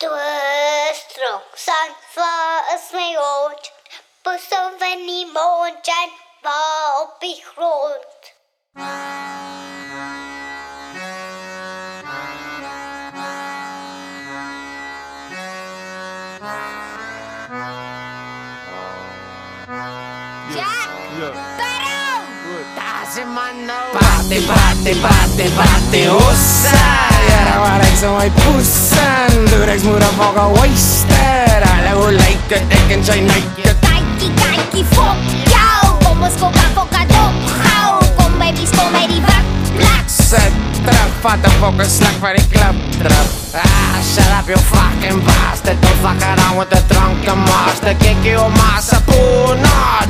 Twister, sunflower road, but so many more than far behold. So my poesan Door ek moet op ook waster Alle hoe lyk het ek en sy nyk het Kykie, kykie, fok jou! Kom ons fokka, fokka dop gauw! Kom babies, kom by die! Sit terug, vat een fokke slag van die klap trap Ah, shut up you fucking bastard. Don't fuck around with the drunken master. Kijk je op massa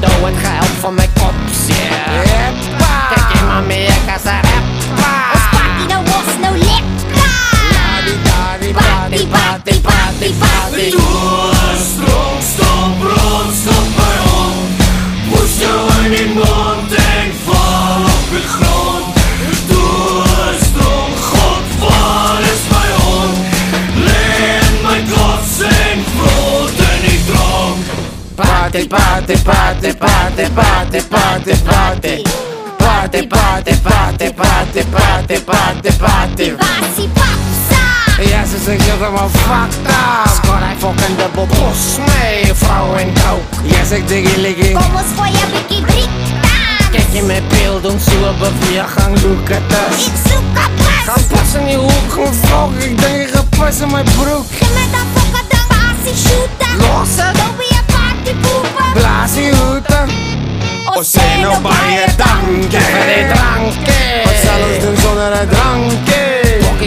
Doe het gehelp van mijn kop, yeah Пати, пати, пати Стром, стоп, брон, стоп, барон Пустяла мімон, день фало, пельхрон Дуа, стром, ход, валес, майон Лен, май гот, сень, фрутений дрон Пати, пати, пати, пати, пати, пати, пати Пати, пати, пати, пати, пати, пати, пати Васі, пати Ja, ze zegt helemaal fucked up. Skor hij fucking dubbel bos mee, vrouw en kou Ja, zeg diggy liggy Kom ons voor je bikkie drie Kijk je met beeld, doen zo beweer, gang look at us. Ik zoek een Gaan pas! passen in die hoek, gewoon fuck, ik denk ik ga passen in mijn broek. Geef me dat fokka dan basie shooten! Los het, Dan ben je party poepen! blaas die hoeten O Zijn op bij je dankje Met die drankje Wat zelfs doen zonder een drankje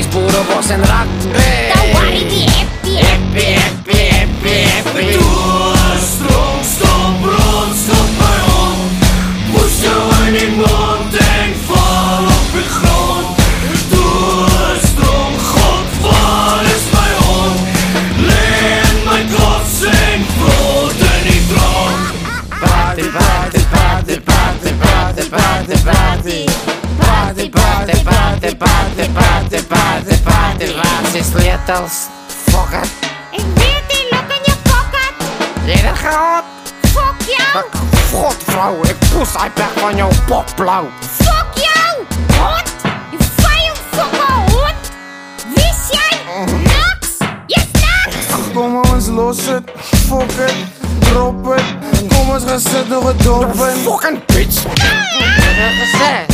Bokkies, boerenbos en rugby Dan worry be happy! Happy, happy, happy, happy Doe strong, stomp, rond, stop bij hand. Moest jou in die mond en val op de grond. Doe strong, God, waar is mijn hond? Leen mijn trots en brood en ik dronk. Party, party, party, party, party, party, party Party, Fuck it Ik weet die luk in je pocket! Je dat gehad? Fok jou! Godvrouw, ik poes iPad van jouw popblauw Fok jou! Hond! Je vuil fokke hond! Wist jij? Niks! Je niks! Kom ons los het, fuck it, drop het Kom ons gaan zitten nog het dopen Fucking bitch Gezegd Oeh,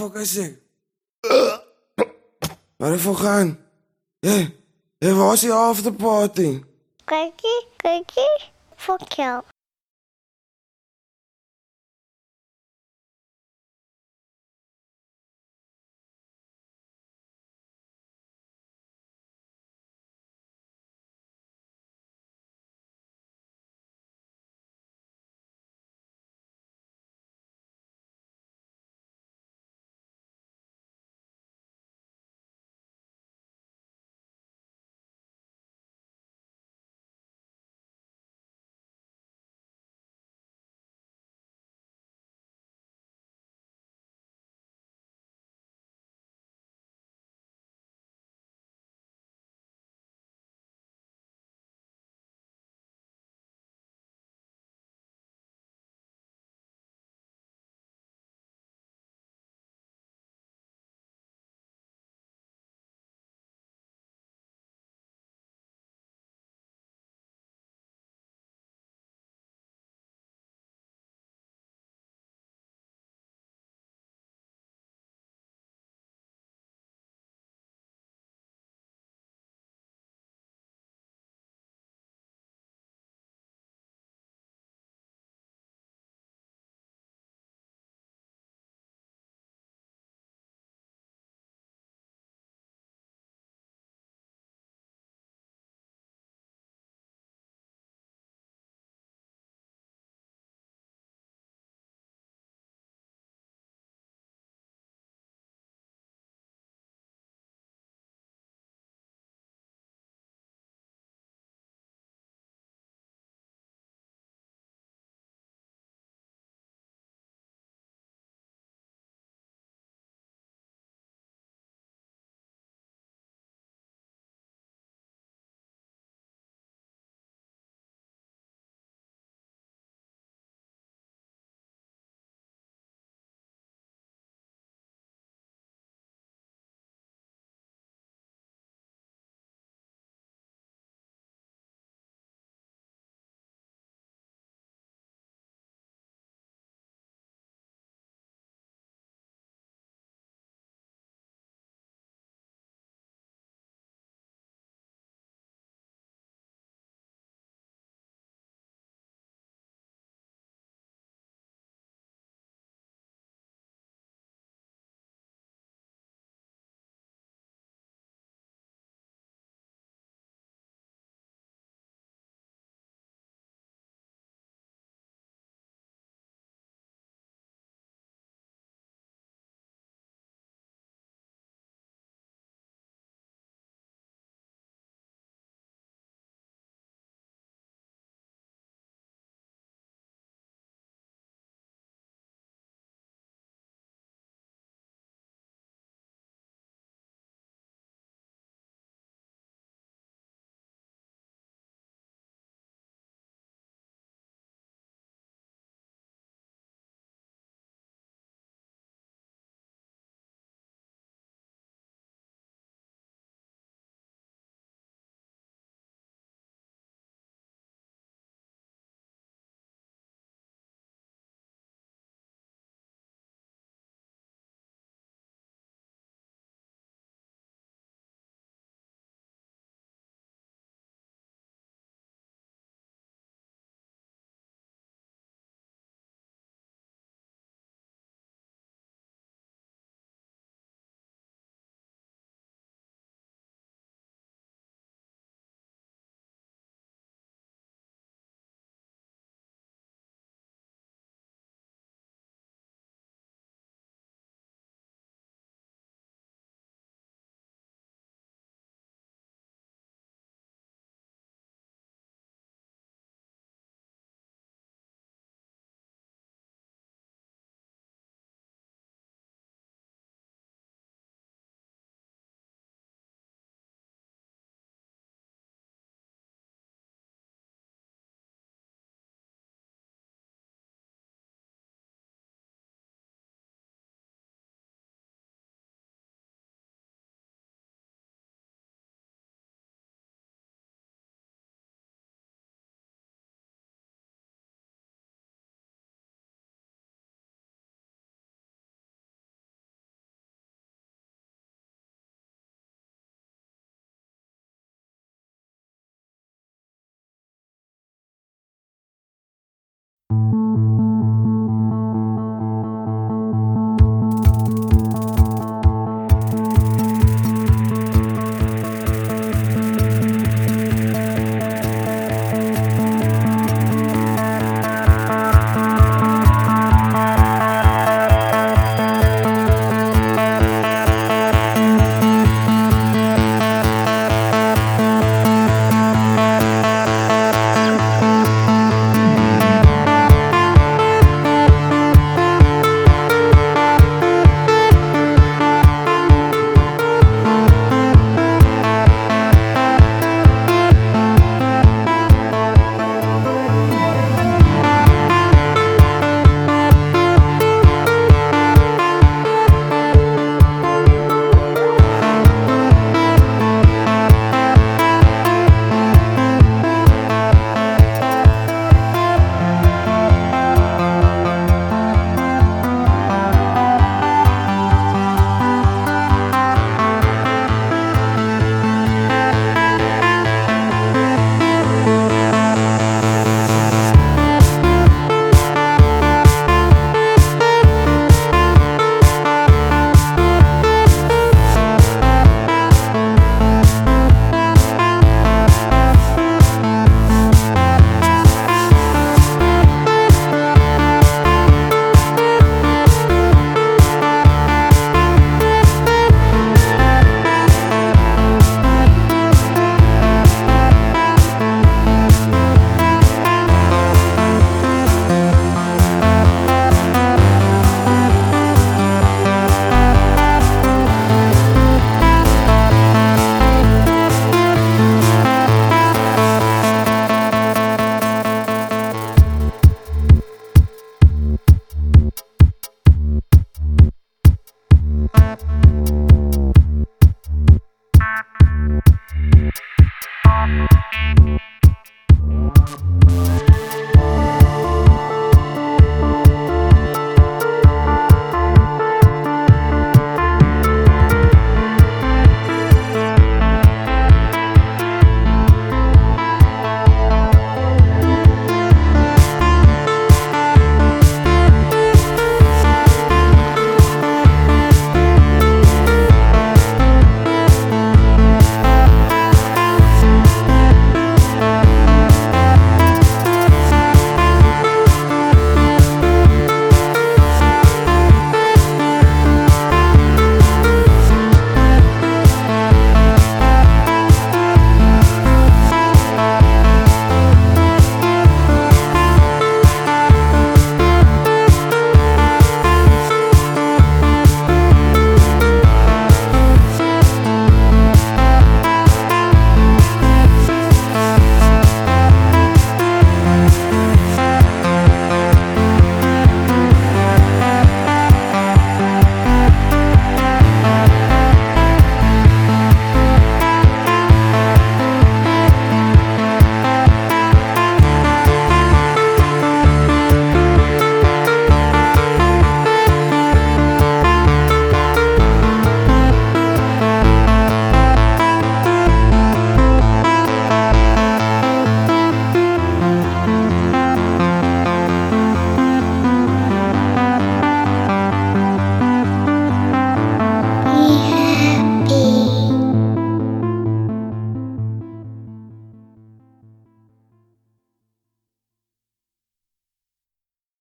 fuck is ek? Waar het gaan? Hey, hey, waar is die afterparty? Kykie, kykie, fuck jou.